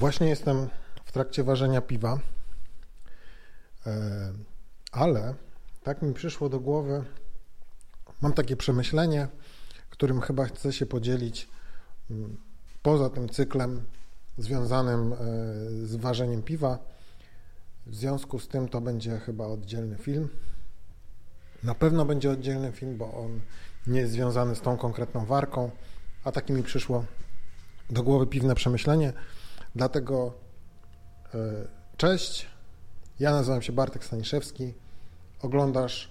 Właśnie jestem w trakcie ważenia piwa, e, ale tak mi przyszło do głowy, mam takie przemyślenie, którym chyba chcę się podzielić mm, poza tym cyklem związanym e, z ważeniem piwa. W związku z tym to będzie chyba oddzielny film. Na pewno będzie oddzielny film, bo on nie jest związany z tą konkretną warką, a taki mi przyszło do głowy piwne przemyślenie. Dlatego e, cześć, ja nazywam się Bartek Staniszewski, oglądasz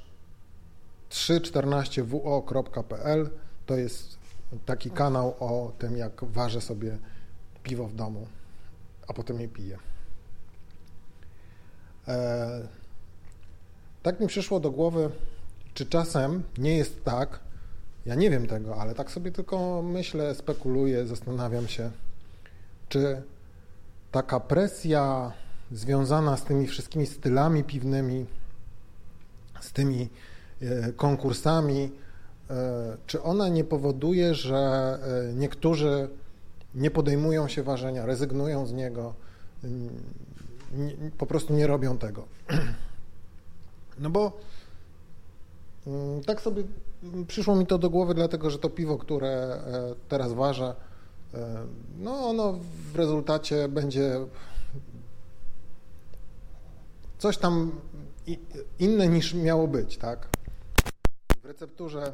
314wo.pl, to jest taki kanał o tym, jak ważę sobie piwo w domu, a potem je piję. E, tak mi przyszło do głowy, czy czasem nie jest tak, ja nie wiem tego, ale tak sobie tylko myślę, spekuluję, zastanawiam się, czy taka presja związana z tymi wszystkimi stylami piwnymi, z tymi e, konkursami, e, czy ona nie powoduje, że e, niektórzy nie podejmują się ważenia, rezygnują z niego, po prostu nie robią tego. No bo mm, tak sobie przyszło mi to do głowy, dlatego że to piwo, które teraz ważę, no ono w rezultacie będzie coś tam inne niż miało być, tak? W recepturze,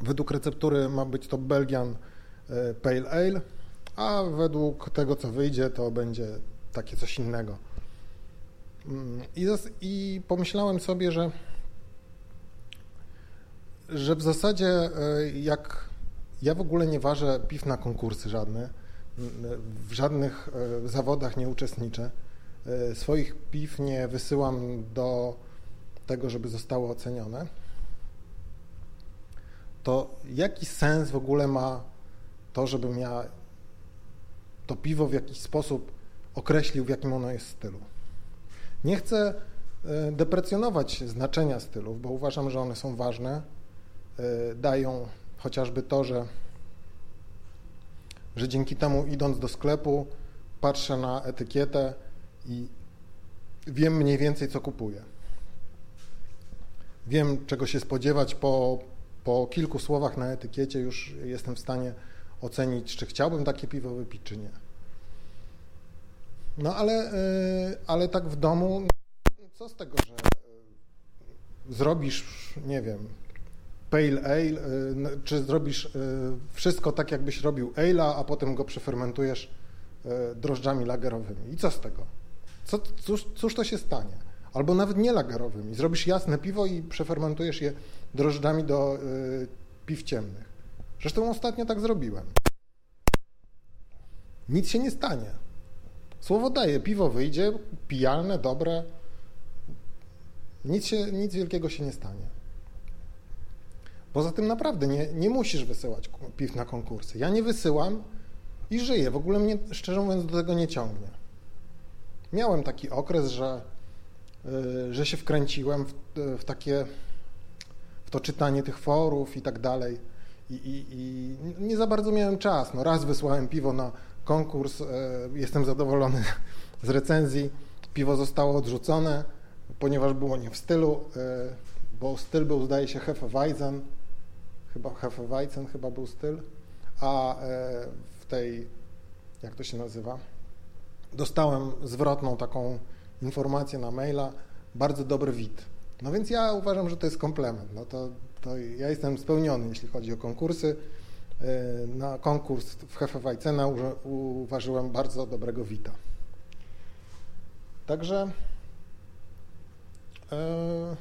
według receptury ma być to Belgian e, Pale Ale, a według tego, co wyjdzie, to będzie takie coś innego. Mm, I, i pomyślałem sobie, że, że w zasadzie e, jak ja w ogóle nie ważę piw na konkursy żadne, w żadnych e, zawodach nie uczestniczę, E, swoich piw nie wysyłam do tego, żeby zostało ocenione, to jaki sens w ogóle ma to, żebym ja to piwo w jakiś sposób określił, w jakim ono jest stylu? Nie chcę e, deprecjonować znaczenia stylów, bo uważam, że one są ważne. Dają chociażby to, że, że dzięki temu idąc do sklepu patrzę na etykietę, i wiem mniej więcej, co kupuję. Wiem, czego się spodziewać po, po kilku słowach na etykiecie, już jestem w stanie ocenić, czy chciałbym takie piwo wypić, czy nie. No ale, e, ale tak w domu, co z tego, że e, zrobisz, nie wiem, pale ale, e, czy zrobisz wszystko tak, jakbyś robił ale'a, a potem go przefermentujesz drożdżami lagerowymi. I co z tego? Co, cóż, cóż to się stanie? Albo nawet nie lagerowymi. Zrobisz jasne piwo i przefermentujesz je drożdżami do y, piw ciemnych. Zresztą ostatnio tak zrobiłem. Nic się nie stanie. Słowo daje, piwo wyjdzie, pijalne, dobre. Nic, się, nic wielkiego się nie stanie. Poza tym naprawdę nie, nie musisz wysyłać piw na konkursy. Ja nie wysyłam i żyję. W ogóle mnie, szczerze mówiąc, do tego nie ciągnie. Miałem taki okres, że, y, że się wkręciłem w, w takie, w to czytanie tych forów i tak dalej. I, i, I, nie za bardzo miałem czas. No raz wysłałem piwo na konkurs, y, jestem zadowolony z recenzji. Piwo zostało odrzucone, ponieważ było nie w stylu, y, bo styl był, zdaje się, Hefeweizen, chyba Hefeweizen chyba był styl, a w tej, jak to się nazywa, dostałem zwrotną taką informację na maila, bardzo dobry wid. No więc ja uważam, że to jest komplement. No to, to ja jestem spełniony, jeśli chodzi o konkursy. E, na konkurs w Hefewajcena uważałem bardzo dobrego wita. Także e,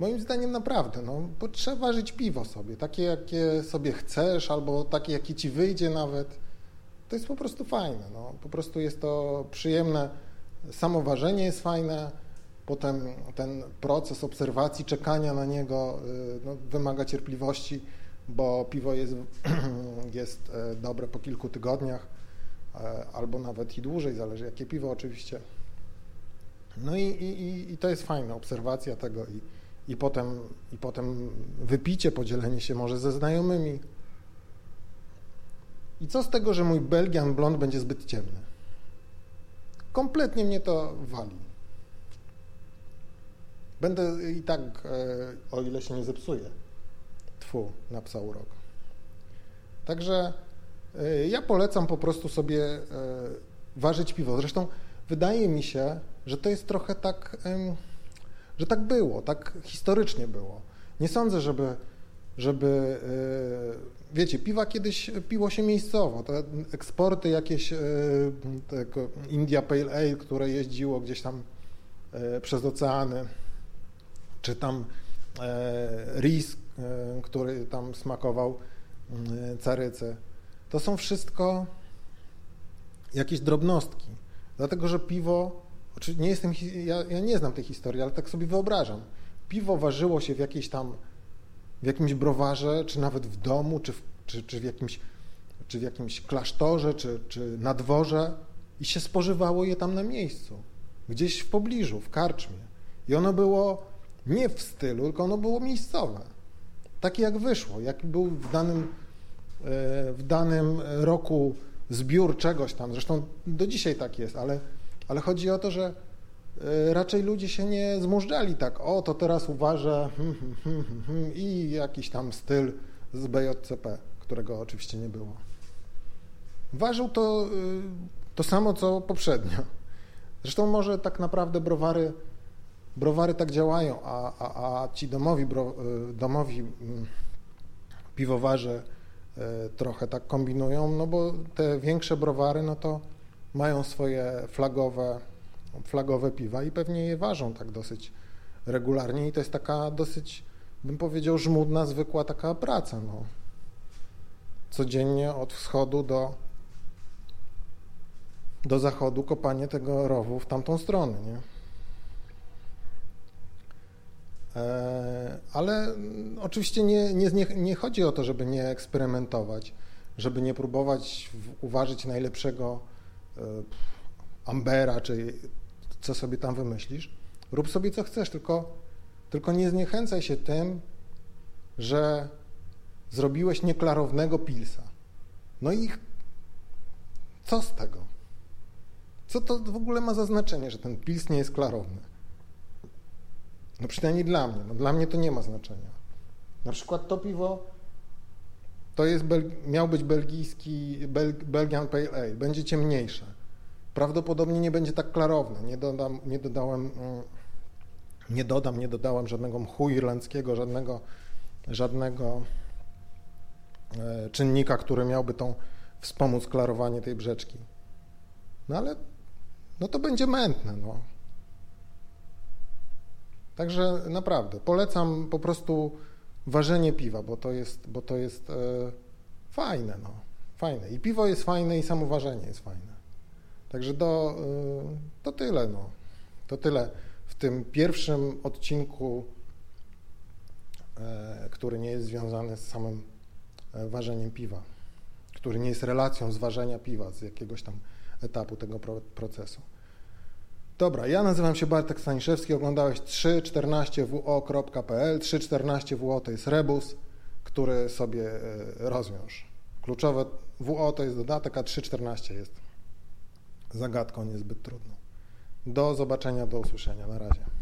moim zdaniem naprawdę, no, bo trzeba ważyć piwo sobie, takie jakie sobie chcesz, albo takie jakie ci wyjdzie nawet to jest po prostu fajne. No. Po prostu jest to przyjemne. Samo ważenie jest fajne, potem ten proces obserwacji, czekania na niego y, no, wymaga cierpliwości, bo piwo jest, jest e, dobre po kilku tygodniach e, albo nawet i dłużej, zależy jakie piwo oczywiście. No i, i, i to jest fajna obserwacja tego i, i, potem, i potem wypicie, podzielenie się może ze znajomymi. I co z tego, że mój Belgian blond będzie zbyt ciemny? Kompletnie mnie to wali. Będę i tak, e, o ile się nie zepsuje, tfu, na psa urok. Także e, ja polecam po prostu sobie e, ważyć piwo. Zresztą wydaje mi się, że to jest trochę tak, że tak było, tak historycznie było. Nie sądzę, żeby, żeby wiecie, piwa kiedyś piło się miejscowo. Te eksporty jakieś, tego India Pale Ale, które jeździło gdzieś tam przez oceany, czy tam e, ris, e, który tam smakował e, carycy. To są wszystko jakieś drobnostki, dlatego że piwo, nie jestem, ja, ja nie znam tej historii, ale tak sobie wyobrażam. Piwo ważyło się w jakiejś tam, w jakimś browarze, czy nawet w domu, czy w, czy, czy w jakimś czy w jakimś klasztorze, czy, czy na dworze i się spożywało je tam na miejscu, gdzieś w pobliżu, w karczmie. I ono było nie w stylu, tylko ono było miejscowe. Takie jak wyszło, jak był w danym, e, w danym roku zbiór czegoś tam. Zresztą do dzisiaj tak jest, ale, ale chodzi o to, że e, raczej ludzie się nie zmużdżali tak, o to teraz uważę hmm, hmm, hmm, i jakiś tam styl z BJCP, którego oczywiście nie było. Ważył to, e, to samo, co poprzednio. Zresztą może tak naprawdę browary browary tak działają, a, a, a ci domowi, bro, y, domowi mm, piwowarze y, trochę tak kombinują, no bo te większe browary, no to mają swoje flagowe, flagowe piwa i pewnie je ważą tak dosyć regularnie i to jest taka dosyć, bym powiedział, żmudna, zwykła taka praca, no. Codziennie od wschodu do, do zachodu kopanie tego rowu w tamtą stronę, nie? E, ale oczywiście nie, nie, nie chodzi o to, żeby nie eksperymentować, żeby nie próbować uważać najlepszego ambera, czy co sobie tam wymyślisz. Rób sobie co chcesz, tylko, tylko nie zniechęcaj się tym, że zrobiłeś nieklarownego pilsa. No i co z tego? Co to w ogóle ma za znaczenie, że ten pils nie jest klarowny? No przynajmniej dla mnie. No dla mnie to nie ma znaczenia. Na przykład to piwo to jest, miał być belgijski, Bel, Belgian Pale Ale, będzie ciemniejsze. Prawdopodobnie nie będzie tak klarowne. Nie, dodam, nie dodałem, mm, nie dodam, nie dodałem żadnego mchu irlandzkiego, żadnego, żadnego e, czynnika, który miałby tą wspomóc klarowanie tej brzeczki. No ale no to będzie mętne. No. Także naprawdę polecam po prostu ważenie piwa, bo to jest, bo to jest e, fajne, no, fajne. I piwo jest fajne i samo ważenie jest fajne. Także do, e, to tyle, no. To tyle w tym pierwszym odcinku, e, który nie jest związany z samym e, ważeniem piwa, który nie jest relacją zważenia piwa z jakiegoś tam etapu tego procesu. Dobra, ja nazywam się Bartek Staniszewski, oglądałeś 314wo.pl. 314wo to jest rebus, który sobie e, rozwiąż. Kluczowe WO to jest dodatek, a 314 jest zagadką niezbyt trudną. Do zobaczenia, do usłyszenia. Na razie.